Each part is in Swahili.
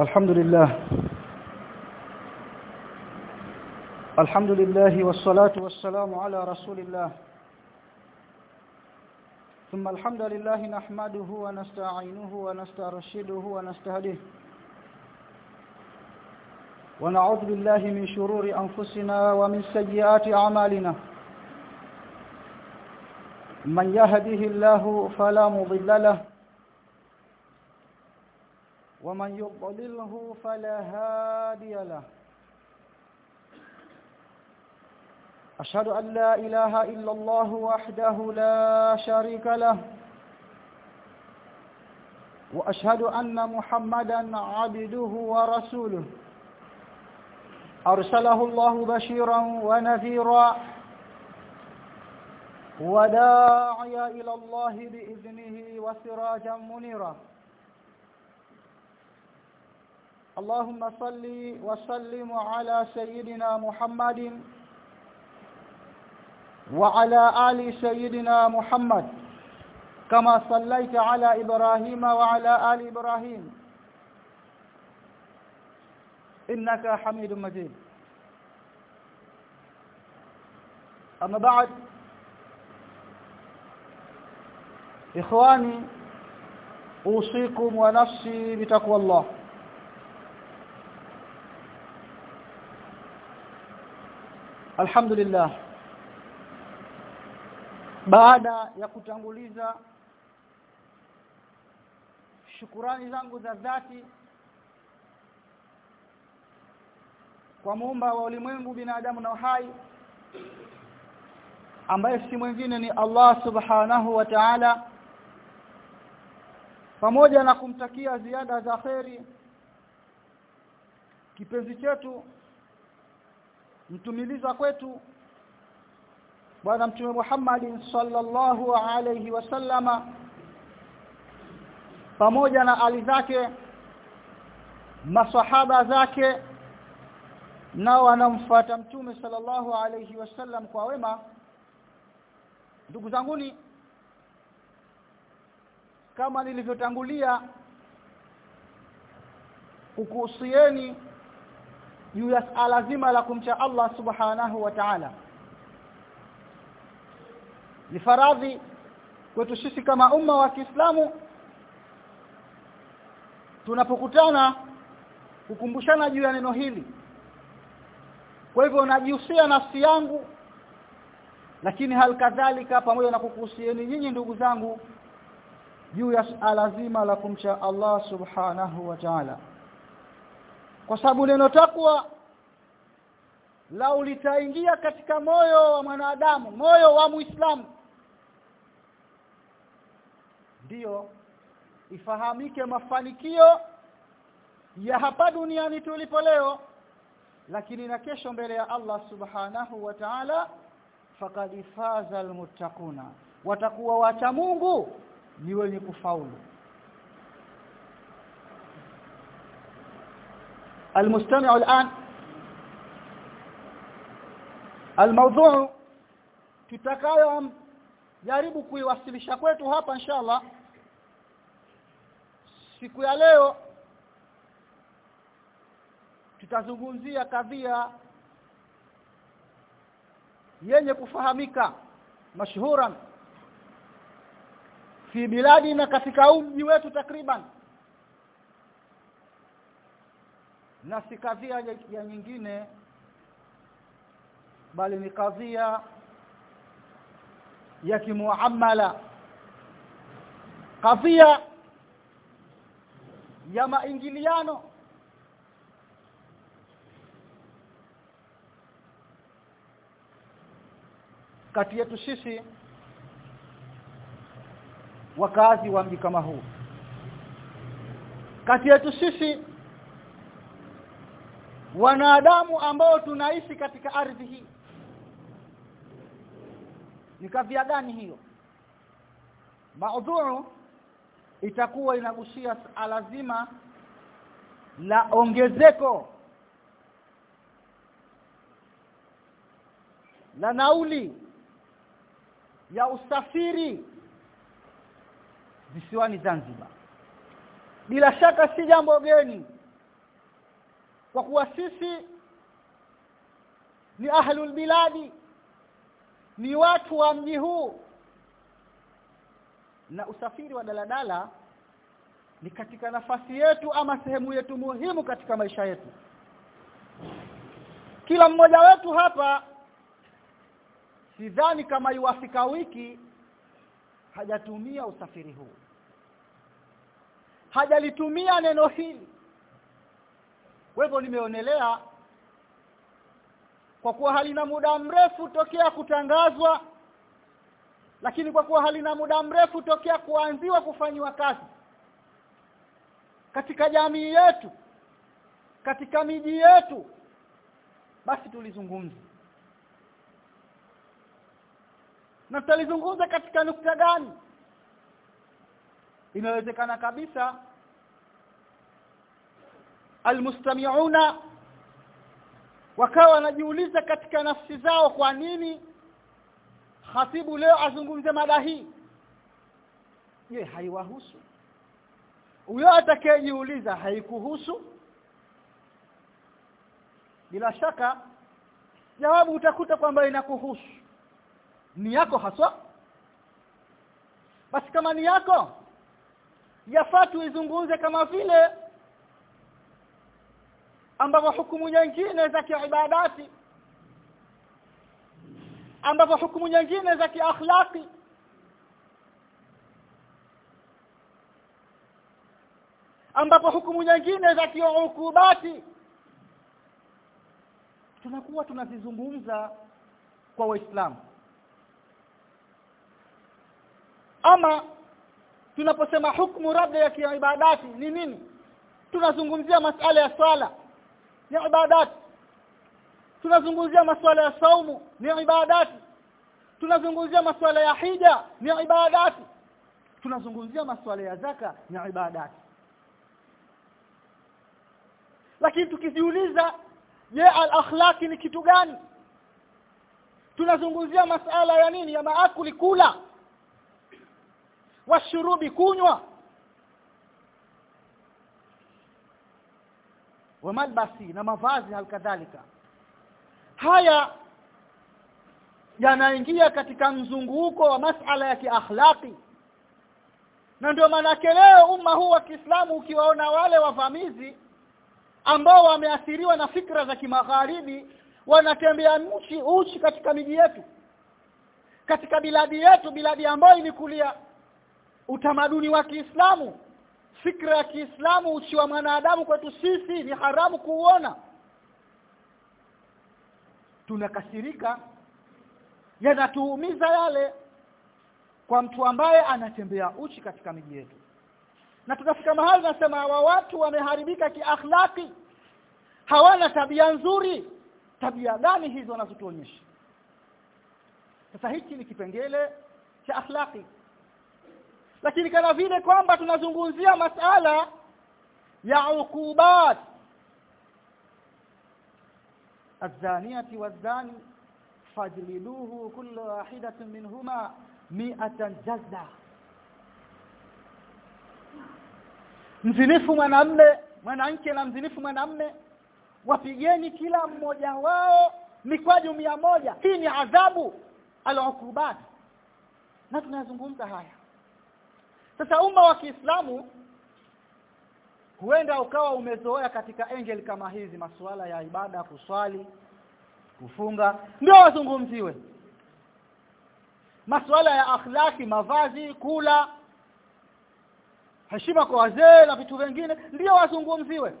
الحمد لله. الحمد لله والصلاة والسلام على رسول الله. ثم الحمد لله نحمده ونستعينه ونسترشده ونستهديه. ونعوذ بالله من شرور أنفسنا ومن سيئات أعمالنا. من يهده الله فلا مضل له ومن يضلله فلا هادي له. أشهد أن لا إله إلا الله وحده لا شريك له. وأشهد أن محمدا عبده ورسوله. أرسله الله بشيرا ونذيرا. وداعيا إلى الله بإذنه وسراجا منيرا. اللهم صل وسلم على سيدنا محمد وعلى آل سيدنا محمد. كما صليت على إبراهيم وعلى آل إبراهيم. إنك حميد مجيد. أما بعد إخواني أوصيكم ونفسي بتقوى الله. Alhamdulillah. Baada ya kutanguliza shukurani zangu za dhati kwa muumba wa ulimwengu binadamu na uhai ambaye si mwingine ni Allah subhanahu wa ta'ala pamoja na kumtakia ziada za kheri kipenzi chetu mtumiliza kwetu bwana mtume Muhammad sallallahu alayhi wasallama pamoja na ali zake masahaba zake nao wanamfuata mtume sallallahu alayhi wasallam kwa wema. Ndugu zanguni kama nilivyotangulia kukuhusieni juu ya sala zima la kumcha Allah subhanahu wa ta'ala. Ni faradhi kwetu sisi kama umma wa Kiislamu tunapokutana kukumbushana juu ya neno hili. Kwa hivyo najihusia nafsi yangu lakini hal kadhalika pamoja na kukuhusieni nyinyi ndugu zangu juu ya lazima la kumcha Allah subhanahu wa ta'ala kwa sababu neno takwa la litaingia katika moyo wa mwanadamu moyo wa muislamu ndiyo ifahamike mafanikio ya hapa duniani tulipo leo lakini na kesho mbele ya Allah subhanahu wa ta'ala faqad faza almuttaquna. Watakuwa wacha Mungu ni wenye kufaulu المستمع الآن الموضوع tutakayo jaribu kuiwasilisha kwetu hapa inshallah siku ya leo tutazungumzia kadhia yenye kufahamika mashhuran fi biladi na katika mji wetu takriban Na si kadhia ya nyingine bali ni kadhia ya kimuamala. Kadhia ya maingiliano. Kati yetu sisi wakazi wa mji kama huu. Kati yetu sisi wanadamu ambao tunaishi katika ardhi hii. Ni kavia gani hiyo? Maudhuu itakuwa inagushia alazima la ongezeko la nauli ya usafiri visiwani Zanzibar. Bila shaka si jambo geni kwa kuwa sisi ni ahlul biladi ni watu wa mji huu. Na usafiri wa daladala ni katika nafasi yetu ama sehemu yetu muhimu katika maisha yetu. Kila mmoja wetu hapa sidhani kama iwafika wiki hajatumia usafiri huu. Hajalitumia neno hili kwa hivyo nimeonelea kwa kuwa halina muda mrefu tokea kutangazwa lakini kwa kuwa halina muda mrefu tokea kuanziwa kufanyiwa kazi. Katika jamii yetu katika miji yetu basi tulizungumza na tutalizungumza katika nukta gani? Inawezekana kabisa almustami'una wakawa wanajiuliza katika nafsi zao kwa nini khatibu leo azungumze mada hii? Je haiwahusu? Huyo atakayejiuliza haikuhusu? Bila shaka jawabu utakuta kwamba inakuhusu. Ni yako haswa. Basi kama ni yako yafaa tuizungumze kama vile ambavyo hukumu nyingine za kiibadati ambapo hukumu nyingine za kiakhlaqi. Ambapo hukumu nyingine za kiukubati. Tunakuwa tunazizungumza kwa waislamu. Ama tunaposema hukumu labda ya kiibadati ni nini? Tunazungumzia masala ya swala ni ibadati tunazungumzia masuala ya saumu ni ibadati tunazungumzia masuala ya hija ni ibadati tunazungumzia masuala ya zaka ni ibadati lakini tukijiuliza je al-akhlaqi ni kitu gani? Tunazungumzia masala ya nini? Ya maakuli kula. Washurubi kunywa wa malbasi na mavazi halikadhalika. Haya yanaingia katika mzunguko wa masala ya kiakhlaqi. Na ndio maana leo umma huu wa Kiislamu ukiwaona wale wavamizi ambao wameathiriwa na fikra za kimagharibi wanatembea nchi uchi katika miji yetu katika biladi yetu biladi ambayo ilikulia utamaduni wa Kiislamu fikra ya Kiislamu uchi wa mwanadamu kwetu sisi ni haramu kuuona. Tunakasirika. Yanatuumiza yale kwa mtu ambaye anatembea uchi katika miji yetu. Na tunafika mahali nasema wa watu wameharibika kiakhlaki hawana tabia nzuri. Tabia gani hizo wanazotuonyesha? Sasa hichi ni kipengele cha akhlaki lakini kana vile kwamba tunazungumzia masala ya ukubat الزانية والزاني فاجلدوه كل واحدة منهما مئة جلدة mzinifu mwanamme mwanamke na mzinifu mwanamme wapigeni kila mmoja wao mikwaju mia moja hii ni adhabu al-ukubat na tunazungumza haya sasa umma wa Kiislamu huenda ukawa umezoea katika angel kama hizi masuala ya ibada kuswali kufunga. Ndio wazungumziwe. Masuala ya akhlaki mavazi kula heshima kwa wazee na vitu vingine ndio wazungumziwe.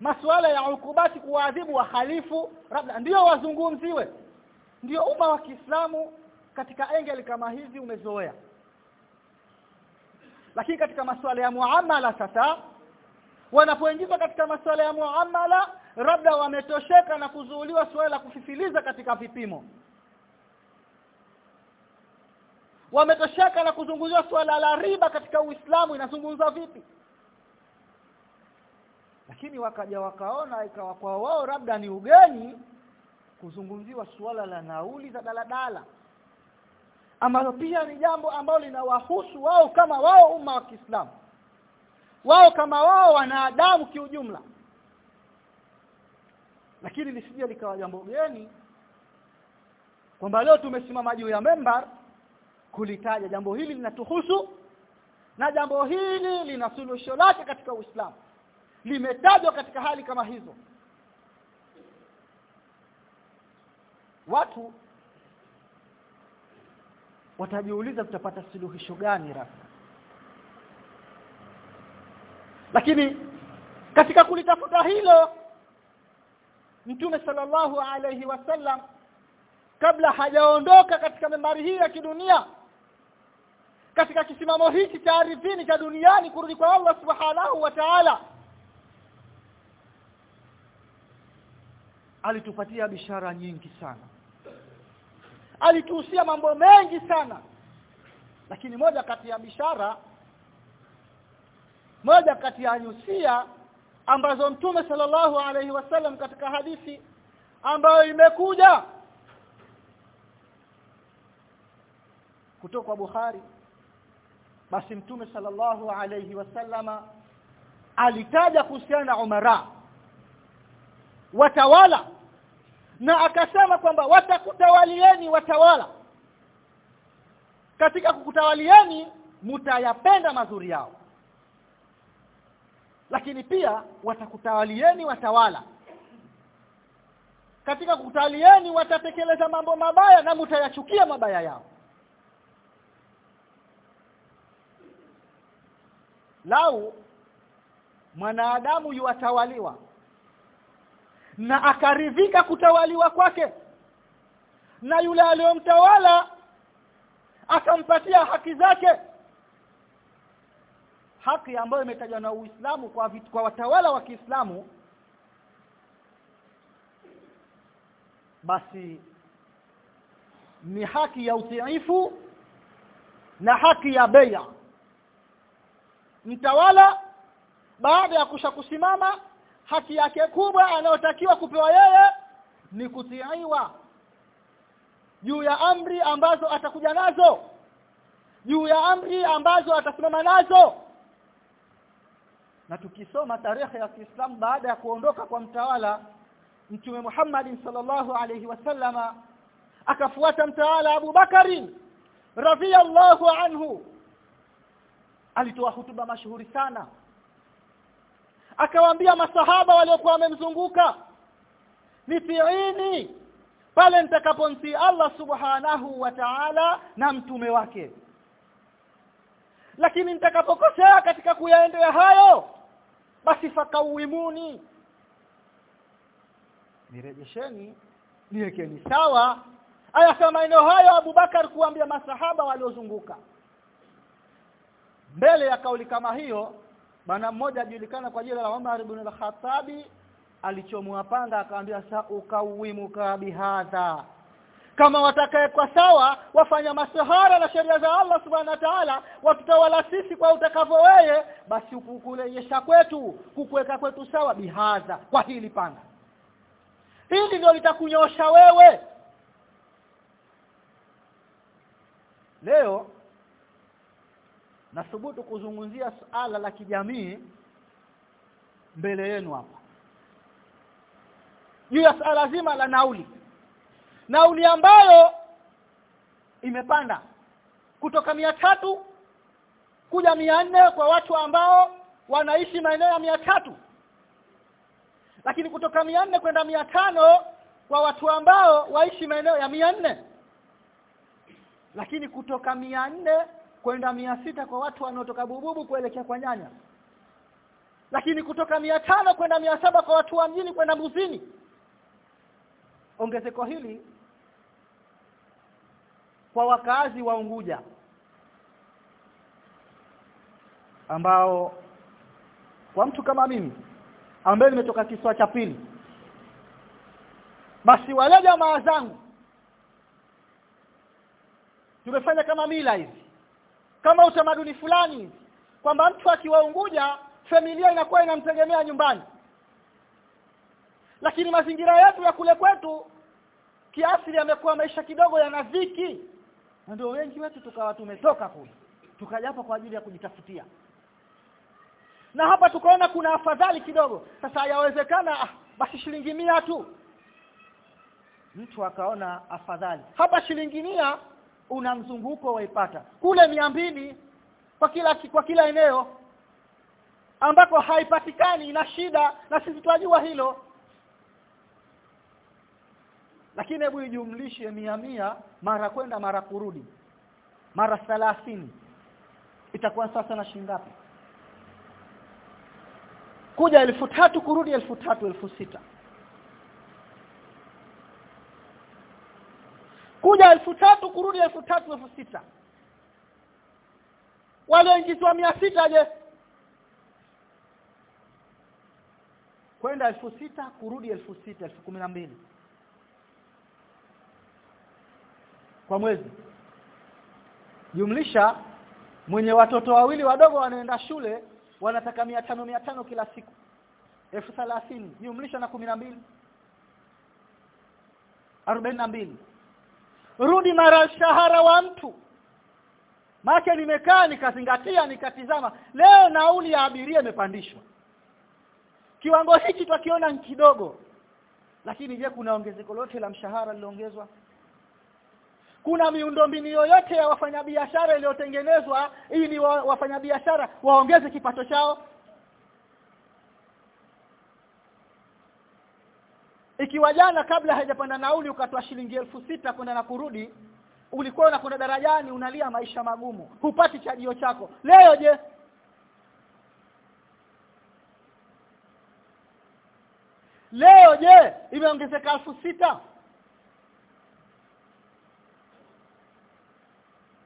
Masuala ya ukubati kuadhibu wahalifu labda ndio wazungumziwe. Ndio umma wa Kiislamu katika engeli kama hizi umezoea lakini katika masuala ya muamala sasa wanapoingizwa katika masuala ya muamala labda wametosheka na kuzuuliwa suala la kufifiliza katika vipimo. Wametosheka na kuzungumzia suala la riba katika Uislamu inazungumzwa vipi? Lakini wakaja wakaona ikawa kwa wao labda ni ugeni kuzungumziwa suala la nauli za daladala ambalo pia ni jambo ambalo linawahusu wao kama wao umma wa Kiislamu. Wao kama wao wanaadamu kiujumla. Lakini lisije likawa jambo geni kwamba leo tumesimama juu ya membar kulitaja jambo hili linatuhusu na jambo hili lina suluhisho lake katika Uislamu. Limetajwa katika hali kama hizo. Watu watajiuliza tutapata suluhisho gani rafiki? Lakini katika kulitafuta hilo Mtume sallallahu alayhi wasallam kabla hajaondoka katika membari hii ya kidunia katika kisimamo hiki cha ardhini cha duniani kurudi kwa Allah subhanahu wa ta'ala alitupatia bishara nyingi sana alituhusia mambo mengi sana. Lakini moja kati ya bishara moja kati ya nyusia ambazo mtume sallallahu alaihi wasallam katika hadithi ambayo imekuja kutoka Bukhari basi mtume sallallahu alaihi wasallama alitaja kuhusiana na umara watawala na akasema kwamba watakutawalieni watawala. Katika kukutawalieni mtayapenda mazuri yao. Lakini pia watakutawalieni watawala. Katika kukutawalieni watatekeleza mambo mabaya na mtayachukia mabaya yao. Lau mwanadamu yuwatawaliwa na akaridhika kutawaliwa kwake. Na yule aliyomtawala akampatia haki zake. Haki ambayo imetajwa na Uislamu kwa vitu, kwa watawala wa Kiislamu. Basi ni haki ya utiifu na haki ya beya mtawala baada ya kusha kusimama haki yake kubwa anayotakiwa kupewa yeye ni kutiiwa juu ya amri ambazo atakuja nazo juu ya amri ambazo atasimama nazo. Na tukisoma tarehe ya Kiislamu baada ya kuondoka kwa mtawala Mtume Muhammad sallallahu alayhi wasallama akafuata mtawala Abu Bakari radhiyallahu anhu. Alitoa hutuba mashuhuri sana akawaambia masahaba waliokuwa wamemzunguka nitiini pale nitakaponti Allah subhanahu wa ta'ala na mtume wake. Lakini nitakapokosea katika kuyaendea hayo basi fakawimuni. Nirejesheni niwekeni sawa. Aya maeneo hayo Abubakar kuambia masahaba waliozunguka. Mbele ya kauli kama hiyo bwana mmoja ajulikana kwa jina la Umar ibn al-Khattabi alichomwa panga akamwambia sa ukawimuka bihadha. Kama watakaye kwa sawa wafanya masahara na sheria za Allah subhanahu wa ta'ala watutawala sisi kwa utakavyo wewe basi kukurejesha kwetu kukuweka kwetu sawa bihadha kwa hili panga. Hili ndio litakunyosha wewe. Leo nathubutu kuzungumzia suala la kijamii mbele yenu hapa. Juu ya suala zima la nauli. Nauli ambayo imepanda kutoka mia tatu kuja mia nne kwa watu ambao wanaishi maeneo ya mia tatu. Lakini kutoka mia nne kwenda mia tano kwa watu ambao waishi maeneo ya mia nne. Lakini kutoka mia nne kwenda mia sita kwa watu wanaotoka bububu kuelekea kwa nyanya. Lakini kutoka mia tano kwenda mia saba kwa watu wa mjini kwenda mbuzini. Ongezeko hili kwa wakazi wa Unguja ambao kwa mtu kama mimi ambaye nimetoka kisiwa cha pili basi wale jamaa zangu tumefanya kama mila hivi kama utamaduni fulani kwamba mtu akiwa Unguja familia inakuwa inamtegemea nyumbani. Lakini mazingira yetu ya kule kwetu kiasili yamekuwa maisha kidogo yana na ndio wengi wetu tukawa tumetoka kule tukaja hapa kwa ajili ya kujitafutia. Na hapa tukaona kuna afadhali kidogo. Sasa yawezekana ah, basi shilingi mia tu. Mtu akaona afadhali. Hapa shilingi mia una mzunguko waipata kule mia mbili kwa kila kwa kila eneo ambako haipatikani ina shida na sisi tunajua hilo. Lakini hebu ijumlishe mia mia mara kwenda mara kurudi. Mara thalathini itakuwa sasa na shilingi ngapi? Kuja elfu tatu kurudi elfu tatu elfu sita kuja elfu tatu kurudi elfu tatu elfu sita. Walioingizwa mia sita je? Kwenda elfu sita kurudi elfu sita elfu kumi na mbili. Kwa mwezi. Jumlisha mwenye watoto wawili wadogo wanaenda shule wanataka mia tano mia tano kila siku. Elfu thelathini jumlisha na kumi na mbili. Arobaini na mbili rudi mara shahara wa mtu. Make nimekaa nikazingatia nikatizama. Leo nauli ya abiria imepandishwa. Kiwango hiki twakiona ni kidogo. Lakini je kuna ongezeko lote la mshahara liloongezwa kuna miundombinu yoyote ya wafanyabiashara iliyotengenezwa ili wafanyabiashara waongeze kipato chao ikiwa jana kabla haijapanda nauli ukatoa shilingi elfu sita kwenda na kurudi ulikuwa unakwenda darajani unalia maisha magumu. Hupati chajio chako. Leo je? Leo je? Imeongezeka elfu sita?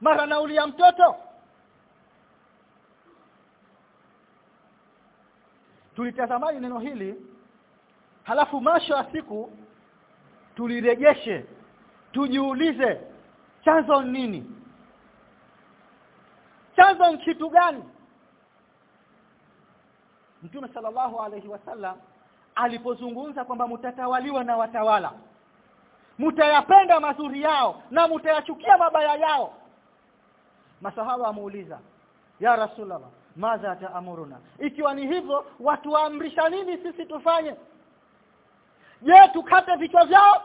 Mara nauli ya mtoto? Tulitazamani neno hili halafu masho ya siku tulirejeshe tujiulize chanzo ni nini? Chanzo ni kitu gani? Mtume sallallahu alayhi wasallam alipozungumza kwamba mtatawaliwa na watawala. Mtayapenda mazuri yao na mtayachukia mabaya yao. Masahaba wamuuliza ya rasulullah madha taamuruna? Ikiwa ni hivyo watuamrisha nini sisi tufanye je tukate vichwa vyao.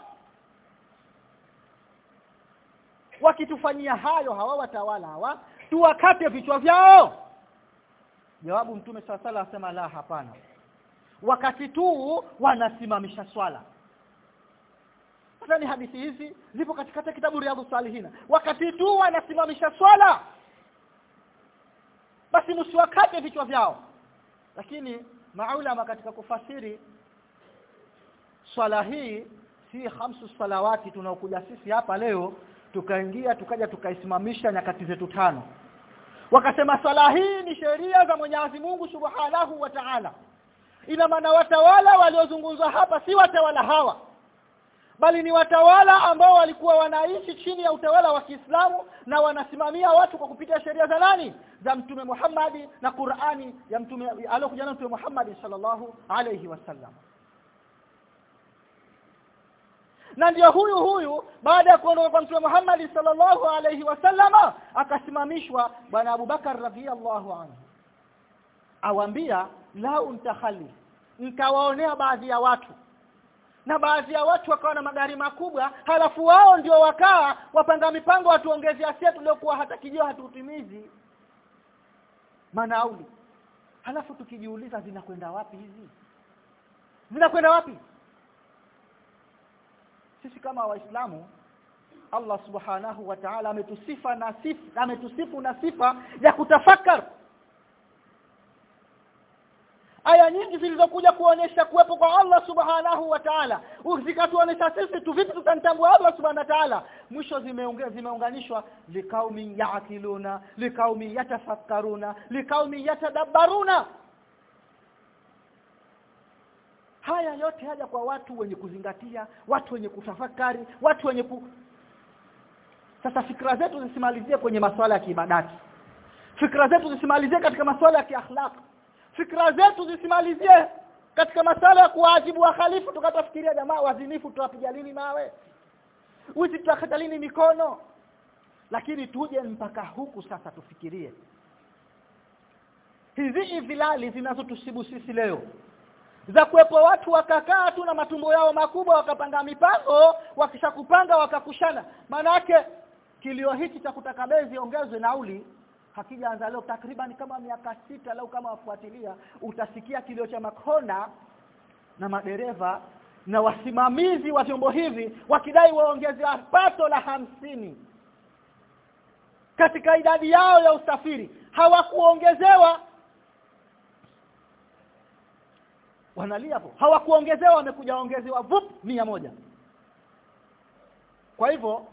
Wakitufanyia hayo hawa watawala hawa tuwakate vichwa vyao. Jawabu mtume sala asema la hapana. Wakati tu wanasimamisha swala. Nadhani hadithi hizi zipo katika kitabu riadhu salihina. Wakati tu wanasimamisha swala basi msiwakate vichwa vyao. Lakini maulama katika kufasiri swala hii si hamsu salawati tunaokuja sisi hapa leo tukaingia tukaja tukaisimamisha nyakati zetu tano. Wakasema swala hii ni sheria za Mwenyezi Mungu Subhanahu wa Ta'ala. Ina maana watawala waliozungumzwa hapa si watawala hawa bali ni watawala ambao walikuwa wanaishi chini ya utawala wa Kiislamu na wanasimamia watu kwa kupitia sheria za nani? Za mtume Muhammadi na Qur'ani ya mtume aliyokuja na mtume Muhammad sallallahu alayhi wasallam na ndio huyu huyu baada ya kuondoka kwa mtume Muhammad sallallahu alayhi wasallama akasimamishwa. Bwana abu bakar radhiyallahu anhu awambia la untakhali nkawaonea baadhi ya watu. Na baadhi ya watu wakawa na magari makubwa halafu wao ndio wakaa wapanga mipango watuongezea sia tuliokuwa hata kijio hatutimizi. Manauli. Halafu tukijiuliza zinakwenda wapi hizi? Zinakwenda wapi sisi kama waislamu Allah subhanahu wa ta'ala ametusifa na sifa ametusifu na sifa ya kutafakar. Aya nyingi zilizokuja kuonesha kuwepo kwa Allah subhanahu wa ta'ala zikatuonyesha sisi tu vipi tutamtambua Allah subhanahu wa ta'ala mwisho zimeongea zimeunganishwa likaumi yaakiluna likaumi yatafakkaruna likaumi yatadabbaruna haya yote haja kwa watu wenye kuzingatia watu wenye kutafakari watu wenye ku... sasa fikra zetu zisimalizie kwenye masuala ya kiibadati. Fikra zetu zisimalizie katika masuala ya kiakhlaq. Fikra zetu zisimalizie katika masuala ya kuwajibu wa khalifu tukatafikiria jamaa wazinifu tuwapiga lini mawe? Wizi tutakata lini mikono? Lakini tuje mpaka huku sasa tufikirie. Hizi vilali zinazotusibu sisi leo za kuwepo watu wakakaa tu na matumbo yao makubwa wakapanga mipango wakishakupanga wakakushana. Maana yake kilio hichi cha kutaka bei ziongezwe nauli hakijaanza leo. Takriban kama miaka sita lau kama wafuatilia utasikia kilio cha makona na madereva na wasimamizi wa vyombo hivi wakidai waongezewa pato la hamsini. Katika idadi yao ya usafiri hawakuongezewa wanalia hapo. Hawakuongezewa wamekuja ongezewa vup mia moja. Kwa hivyo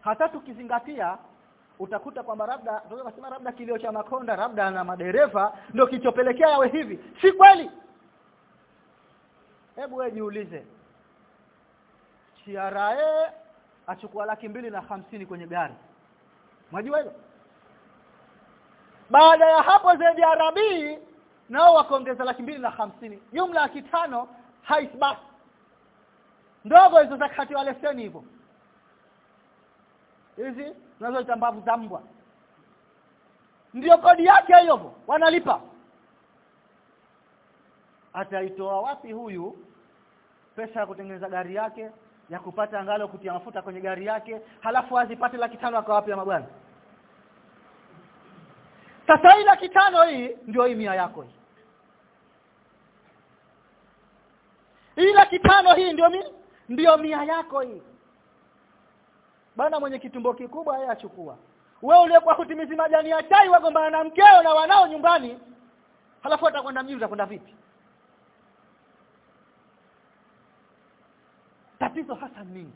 hata tukizingatia utakuta kwamba labda tunasema labda kilio cha makonda labda na madereva ndio kichopelekea yawe hivi. Si kweli? Hebu wewe jiulize. TRA achukua laki mbili na hamsini kwenye gari. Mwajua hilo? Baada ya hapo rabii nao wakaongeza laki mbili na hamsini. Jumla laki tano haisbas ndogo hizo za kati wale leseni hivyo. Hizi tunazoita mbavu za mbwa. Ndio kodi yake hiyo wanalipa. Ataitoa wapi huyu? Pesa ya kutengeneza gari yake ya kupata angalo kutia mafuta kwenye gari yake halafu azipate laki tano akawapi ya mabwana sasa hii laki tano hii ndio hii mia yako hii. Hii laki tano hii ndio mi ndio mia yako hii. Bana mwenye kitumbo kikubwa yeye achukua. Wewe uliyekuwa kutimizi majani ya chai wagombana na mkeo na wanao nyumbani halafu atakwenda mjini utakwenda vipi? Tatizo hasa nini?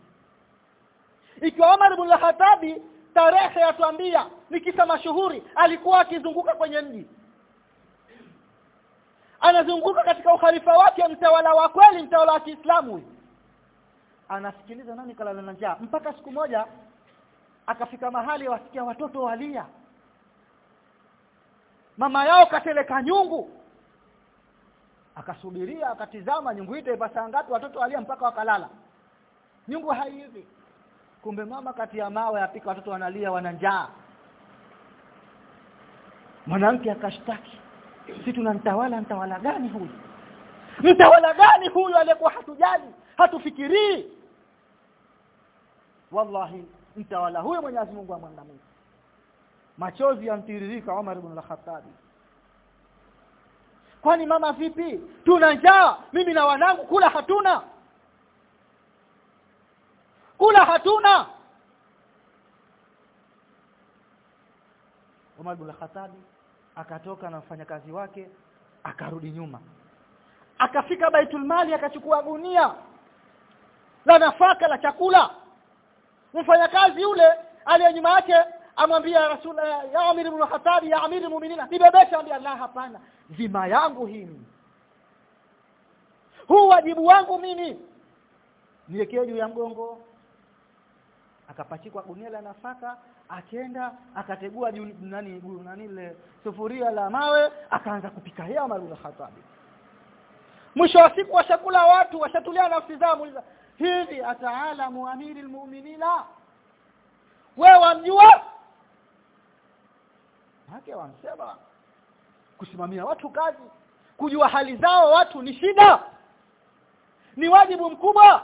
Ikiwa Omar ibn al-Khattabi tarehe yatuambia ni kisa mashuhuri alikuwa akizunguka kwenye mji. Anazunguka katika ukhalifa wake mtawala wa kweli mtawala wa Kiislamu. Anasikiliza nani kalala na njaa? Mpaka siku moja akafika mahali wasikia watoto walia. Mama yao kateleka nyungu. Akasubiria akatizama nyungu ile ipasa ngapi watoto walia mpaka wakalala? Nyungu haivi kumbe mama kati ya mawe apika watoto wanalia wana njaa. Mwanamke akashtaki sisi tunamtawala mtawala gani huyu? Mtawala gani huyu aliyekuwa hatujali hatufikirii? Wallahi mtawala huyo Mwenyezi Mungu amwangamize machozi yantiririka Umar ibn al-Khattab. Kwani mama vipi? Tuna njaa mimi na wanangu kula hatuna kula hatuna. Umar ibn al-Khattab akatoka na mfanyakazi wake akarudi nyuma. Akafika Baitul Mali akachukua gunia la nafaka la chakula. Mfanyakazi yule aliye nyuma yake amwambia rasul ya amir ibn khattab ya amir mu'minina nibebesha ambia Allah hapana. Zima yangu hii huu wajibu wangu mimi. Niwekee juu ya mgongo akapachikwa gunia la nafaka akenda akategua nani nani ile sufuria la mawe akaanza kupika yeye Umar ibn Khattab. Mwisho wa siku washakula watu washatulia nafsi zao muuliza hivi ataalamu amiri almu'minina wewe wamjua? Hake wamsema kusimamia watu kazi kujua hali zao watu ni shida ni wajibu mkubwa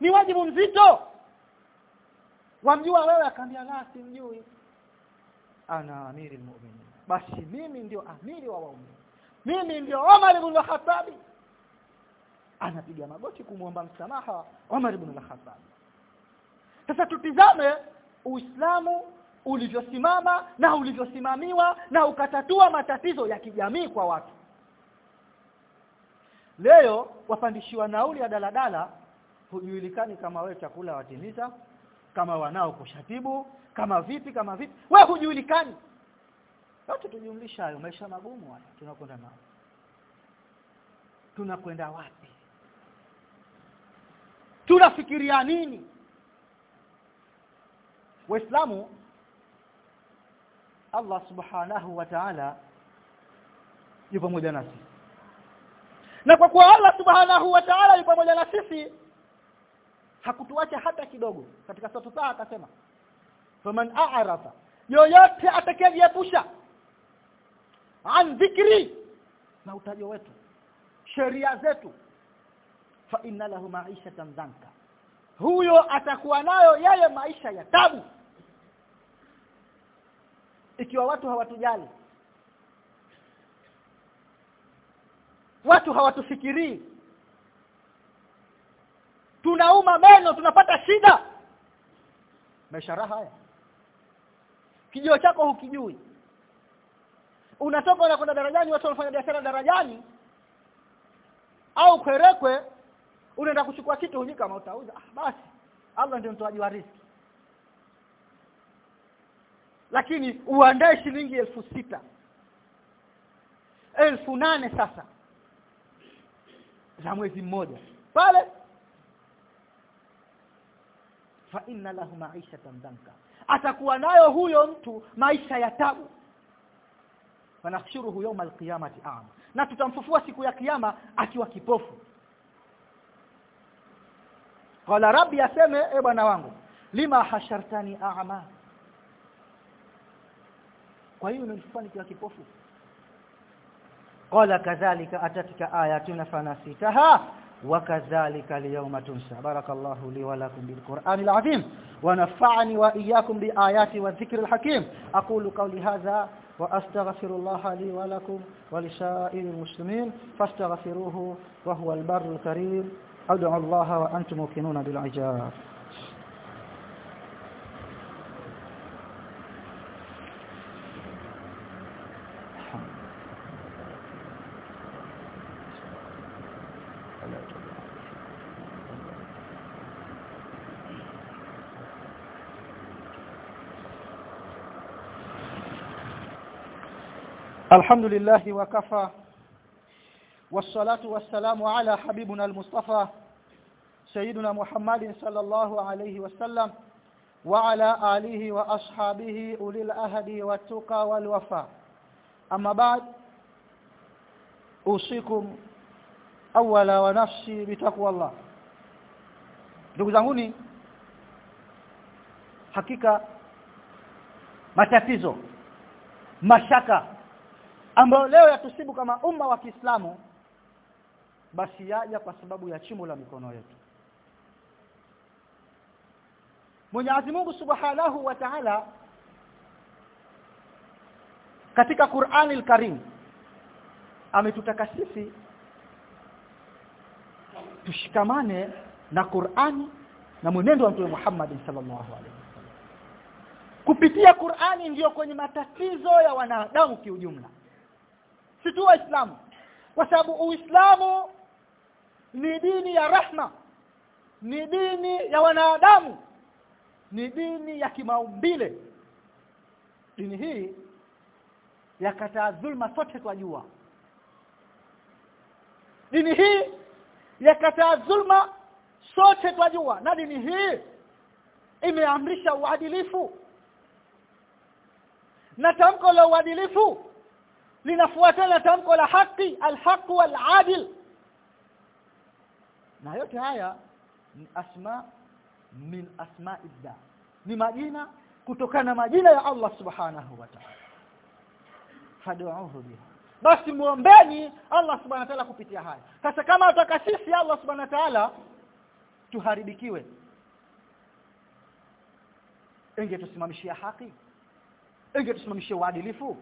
ni wajibu mzito. Wamjua wewe akaambia la simjui. Ana amiri muumini basi mimi ndio amiri wa waumini. Mimi ndio Omar ibn al-Khattab. Anapiga magoti kumwomba msamaha Omar ibn al-Khattab. Sasa tutizame Uislamu ulivyosimama na ulivyosimamiwa na ukatatua matatizo ya kijamii kwa watu. Leo wapandishiwa nauli ya daladala hujulikani kama we chakula watimiza kama wanao kushatibu kama vipi kama vipi. We hujulikani. Yote tujumlisha hayo maisha magumu haya tunakwenda nao. Tunakwenda wapi? Tunafikiria nini? Waislamu Allah subhanahu wa ta'ala yupo pamoja nasi na kwa kuwa Allah subhanahu wa ta'ala yupo pamoja na sisi hakutuacha hata kidogo. Katika sura akasema faman a'rafa yoyote atakayejiepusha an dhikri na utajo wetu sheria zetu fa inna lahu ma'ishatan dhanka. Huyo atakuwa nayo yeye maisha ya tabu. Ikiwa watu hawatujali watu hawatufikirii tunauma meno tunapata shida. Mesharaha haya. Kijio chako hukijui. Unatoka unakwenda darajani watu wanafanya biashara darajani au kwerekwe unaenda kuchukua kitu hujui kama utauza. Ah, basi Allah ndio mtoaji wa riziki. Lakini uandae shilingi elfu sita. Elfu nane sasa. Za mwezi mmoja. Pale fa inna lahu ma'ishatan danka. Atakuwa nayo huyo mtu maisha ya tabu. Fanahshuruhu yawma alqiyamati a'ma. Na tutamfufua siku ya kiyama akiwa kipofu. Qala rabbi aseme e bwana wangu lima hashartani a'ma? Kwa hiyo unanifanya nikiwa kipofu? Qala kadhalika atatika ayatuna fanasitaha وكذلك اليوم تنسى. بارك الله لي ولكم بالقرآن العظيم ونفعني وإياكم بآيات والذكر الحكيم. أقول قولي هذا وأستغفر الله لي ولكم ولسائر المسلمين فاستغفروه وهو البر الكريم. أدعو الله وأنتم موقنون بالعجاب. الحمد لله وكفى والصلاة والسلام على حبيبنا المصطفى سيدنا محمد صلى الله عليه وسلم وعلى آله وأصحابه أولي الأهد والتقى والوفاء أما بعد أوصيكم أولا ونفسي بتقوى الله ndugu zanguni hakika matatizo mashaka ambayo leo yatusibu kama umma wa Kiislamu basi yaja kwa sababu ya chimo la mikono yetu. Mwenyezi Mungu Subhanahu wa Ta'ala katika Qur'ani al-Karim ametutaka sisi tushikamane na Qur'ani na mwenendo wa Mtume Muhammad sallallahu alaihi wasallam. Kupitia Qur'ani ndiyo kwenye matatizo ya wanadamu kiujumla si tu waislamu kwa sababu uislamu ni dini ya rahma ni dini ya wanadamu ni dini ya kimaumbile. Dini hii yakataa dhulma sote kwa jua. Dini hii yakataa dhulma sote twajua na dini hii imeamrisha uadilifu. Na tamko la uadilifu linafuatana tamko la haki alhaq waladil. Na yote haya ni asma min asma'illah ni majina kutokana na majina ya Allah subhanahu wa ta'ala. Fad'uhu biha. Basi muombeni Allah subhanahu wa ta'ala kupitia haya. Sasa kama ataka sisi Allah subhanahu wa ta'ala tuharibikiwe. Inge tusimamishia haki. Inge tusimamishia uadilifu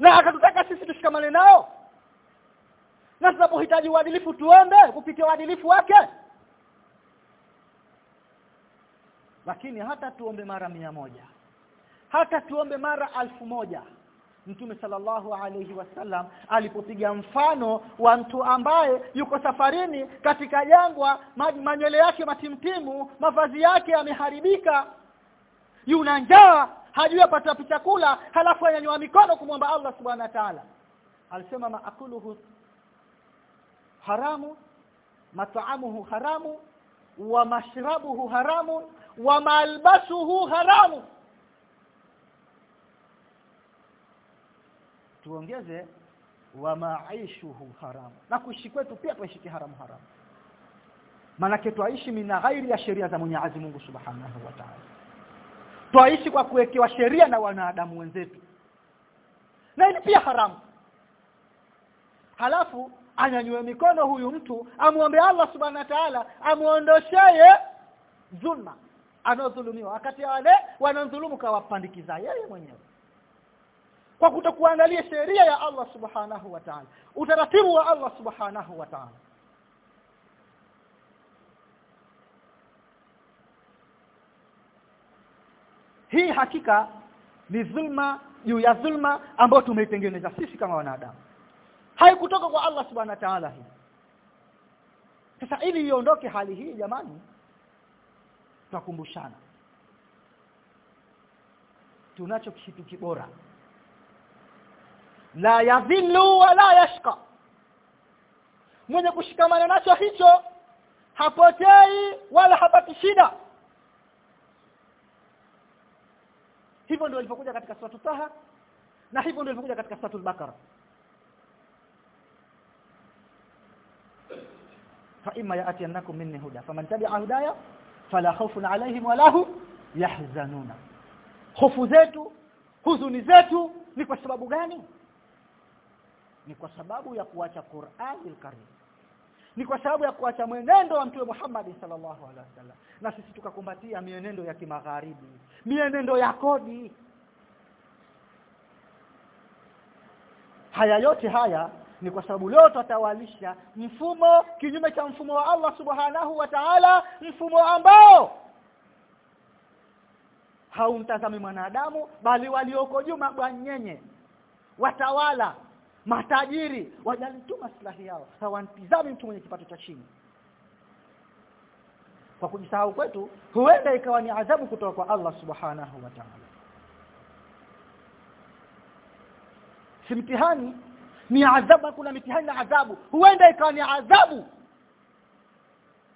na akatutaka sisi tushikamane nao. Na tunapohitaji uadilifu tuende kupitia uadilifu wake. Lakini hata tuombe mara mia moja. Hata tuombe mara alfu moja. Mtume sallallahu alayhi wasallam alipopiga mfano wa mtu ambaye yuko safarini katika jangwa manywele yake matimtimu mavazi yake yameharibika. Yuna njaa hajui apata chakula halafu anyanyua mikono kumwomba Allah subhanahu wa ta'ala. Alisema maakuluhu haramu mat'amuhu haramu wa mashrabuhu haramu wa malbasuhu haramu. Tuongeze wa maishuhu haramu. Na kuishi kwetu pia tuishi haramu haramu. Maana twaishi mina ghairi ya sheria za Mwenyezi Mungu Subhanahu wa Ta'ala twaishi kwa kuwekewa sheria na wanadamu wenzetu. Na hii pia haramu. Halafu anyanyue mikono huyu mtu amwombe Allah subhanahu wa ta'ala amuondoshaye dhulma anaodhulumiwa wakati wale wanadhulumu kawapandikiza yeye mwenyewe. Kwa kutokuangalia sheria ya Allah subhanahu wa ta'ala utaratibu wa Allah subhanahu wa ta'ala hii hakika ni dhulma juu ya dhulma ambayo tumeitengeneza sisi kama wanadamu. Haikutoka kwa Allah subhanahu wa ta'ala hii. Sasa ili iondoke hali hii jamani tutakumbushana tunacho kitu kibora. La yadhillu wala yashqa. Mwenye kushikamana nacho hicho hapotei wala hapati shida hivyo ndio ilivyokuja katika suratu Taha na hivyo ndio ilivyokuja katika suratu al-baqara fa imma ya'tiyannakum minni huda faman tabi'a hudaya fala khawfun alayhim wa lahum yahzanuna. Hofu zetu huzuni zetu ni kwa sababu gani? Ni kwa sababu ya kuacha Qur'an al-Karim ni kwa sababu ya kuacha mwenendo wa Mtume Muhammad sallallahu alaihi wasallam. Na sisi tukakumbatia mienendo ya kimagharibi mienendo ya kodi. Haya yote haya ni kwa sababu leo tutawalisha mfumo kinyume cha mfumo wa Allah subhanahu wa ta'ala mfumo ambao haumtazami mwanadamu bali walioko juu mabwanyenye watawala matajiri wajali tu maslahi yao hawantizami mtu mwenye kipato cha chini. Kwa kujisahau kwetu huenda ikawa ni adhabu kutoka kwa Allah subhanahu wa ta'ala. Si mtihani ni adhabu kuna mitihani na adhabu. Huenda ikawa ni adhabu.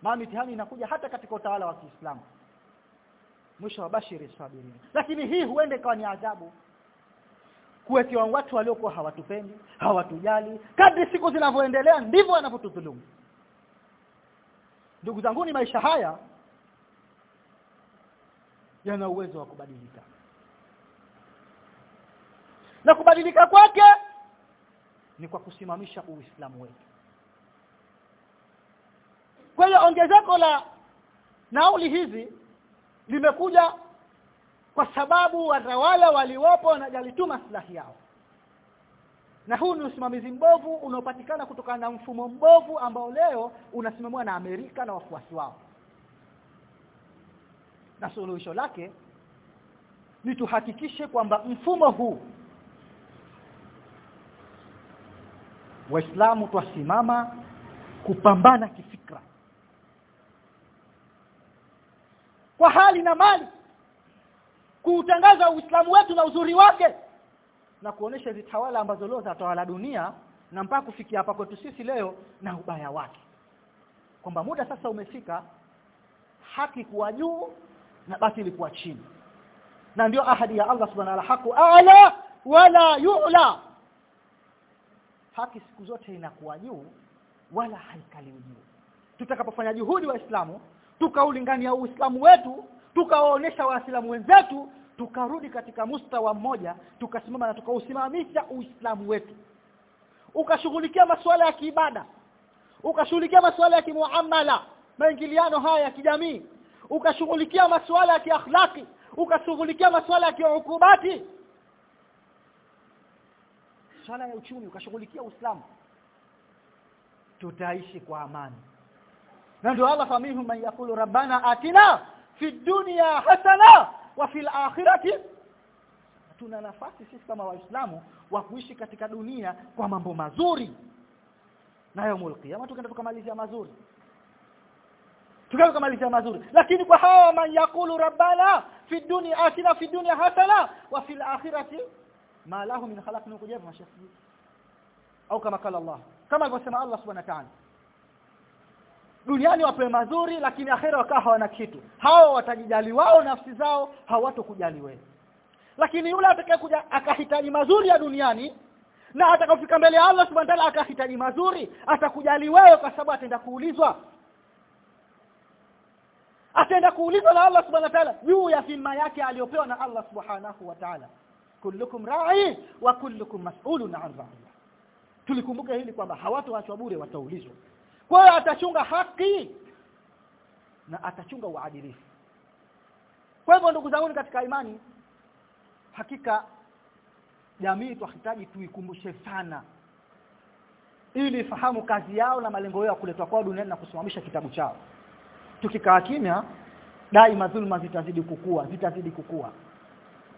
Maana mitihani inakuja hata katika utawala wa Kiislamu. Mwisho wa bashiri sabirin lakini hii huenda ikawa ni adhabu kuwekewa watu waliokuwa hawatupendi hawatujali. Kadri siku zinavyoendelea ndivyo wanavyotudhulumu. Ndugu zangu ni maisha haya yana uwezo wa kubadilika. Na kubadilika kwake ni kwa kusimamisha uislamu wetu. Kwa hiyo ongezeko la nauli hizi limekuja kwa sababu watawala waliopo wanajali maslahi yao. Na huu ni usimamizi mbovu unaopatikana kutokana na mfumo mbovu ambao leo unasimamiwa na Amerika na wafuasi wao. Na suluhisho lake ni tuhakikishe kwamba mfumo huu waislamu twasimama kupambana kifikra. Kwa hali na mali kuutangaza uislamu wetu na uzuri wake na kuonesha zitawala ambazo leo zatawala dunia na mpaka kufikia hapa kwetu sisi leo na ubaya wake. Kwamba muda sasa umefika haki kuwa juu na batili kuwa chini. Na ndio ahadi ya Allah subhanahu wa haku ala wala yu'la. Haki siku zote inakuwa juu wala haikaliwi juu. Tutakapofanya juhudi waislamu tukaulingania uislamu wetu tukawaonesha waislamu wenzetu tukarudi katika mustawa mmoja tukasimama na tukausimamisha uislamu wetu. Ukashughulikia masuala ya kiibada ukashughulikia masuala ya kimuamala maingiliano haya ya kijamii ukashughulikia masuala ya kiakhlaki ukashughulikia masuala ya kiukubati swala ya uchumi ukashughulikia uislamu. Tutaishi kwa amani. Na ndio Allah famihu man yakulu rabbana atina fi dunya hasana wa fil akhirati tuna nafasi sisi kama waislamu wa kuishi katika dunia kwa mambo mazuri. Nayo mulkiyama tukaenda tukamalizia mazuri. Tukaenda tukamalizia mazuri. Lakini kwa hawa man yakulu rabbana fi dunya atina fi dunya hasana wa fil akhirati ma lahu min khalaqin kujab mashafi au kama kala Allah. Kama alivyosema Allah subhanahu wa ta'ala duniani wapewe mazuri lakini akhera wakawa hawana kitu. Hao watajijali wao nafsi zao hawatokujali wewe. Lakini yule atakayekuja akahitaji mazuri ya duniani na atakafika mbele ya Allah subhanahu wa ta'ala akahitaji mazuri atakujali wewe kwa sababu ataenda kuulizwa. Ataenda kuulizwa na Allah subhanahu wa ta'ala juu ya fima yake aliyopewa na Allah subhanahu wa ta'ala. Kullukum ra'i wa kullukum mas'ulun 'an ra'i tulikumbuka hili kwamba hawatoachwa bure wataulizwa kwa hiyo atachunga haki? Na atachunga uadilifu. Kwa hivyo ndugu zangu katika imani. Hakika jamii tunahitaji tuikumbushe sana ili fahamu kazi yao na malengo yao kuletwa kwao duniani na kusimamisha kitabu chao. Tukikaa kimya daima dhulma zitazidi kukua zitazidi kukua.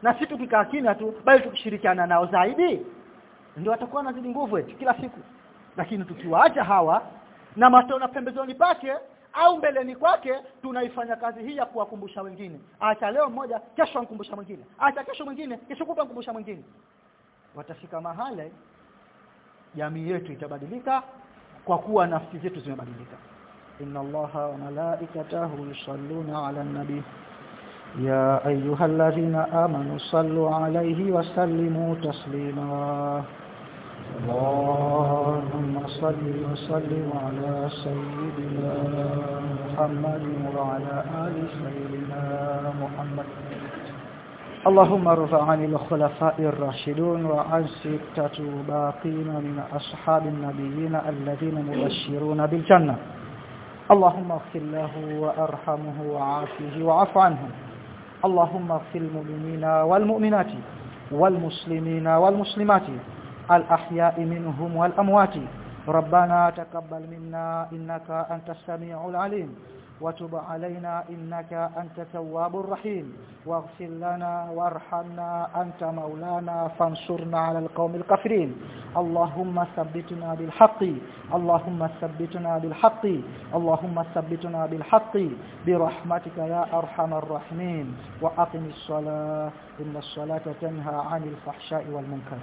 Na si tukikaa kimya tu bali tukishirikiana nao zaidi ndio watakuwa nazidi nguvu eti kila siku. Lakini tukiwaacha hawa na matona pembezoni pake au mbeleni kwake tunaifanya kazi hii ya kuwakumbusha wengine. Acha leo mmoja kesho ankumbusha mwingine. Acha kesho mwingine kesho kutwa ankumbusha mwingine. Watafika mahali jamii yetu itabadilika kwa kuwa nafsi zetu zimebadilika. Inna allaha wa malaikatahu yusalluna ala nabi. Ya ayyuhalladhina amanu sallu alayhi wa sallimu taslima اللهم صل وسلم على سيدنا محمد وعلى آل سيدنا محمد. اللهم ارفع عن الخلفاء الراشدون وعن ستة باقين من أصحاب النبيين الذين مبشرون بالجنة. اللهم اغفر له وأرحمه وعافه وعف عنه اللهم اغفر المؤمنين والمؤمنات والمسلمين والمسلمات. الأحياء منهم والأموات. ربنا تقبل منا إنك أنت السميع العليم. وتب علينا إنك أنت التواب الرحيم. واغفر لنا وارحمنا أنت مولانا فانصرنا على القوم الكافرين. اللهم ثبتنا بالحق. اللهم ثبتنا بالحق. اللهم ثبتنا بالحق. برحمتك يا أرحم الراحمين. وأقم الصلاة. إن الصلاة تنهى عن الفحشاء والمنكر.